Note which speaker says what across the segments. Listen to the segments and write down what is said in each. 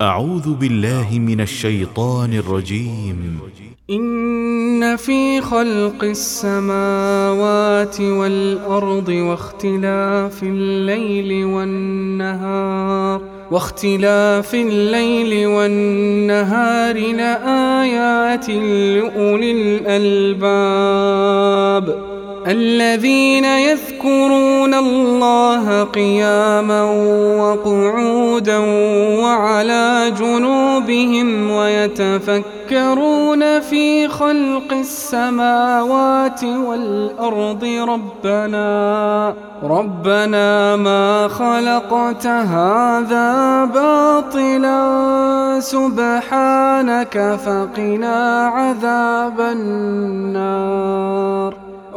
Speaker 1: أعوذ بالله من الشيطان الرجيم.
Speaker 2: إن في خلق السماوات والأرض واختلاف الليل والنهار واختلاف الليل والنهار لآيات لأولي الألباب. الذين يذكرون الله قياما وقعودا وعلى جنوبهم ويتفكرون في خلق السماوات والأرض ربنا ربنا ما خلقت هذا باطلا سبحانك فقنا عذاب النار.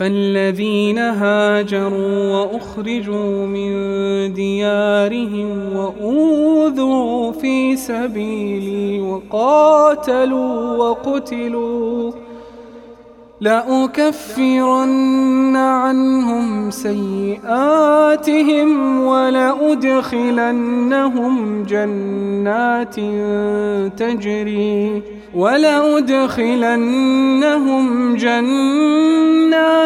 Speaker 2: فالذين هاجروا وأخرجوا من ديارهم وأوذوا في سبيلي وقاتلوا وقتلوا لأكفرن عنهم سيئاتهم ولأدخلنهم جنات تجري ولأدخلنهم جنات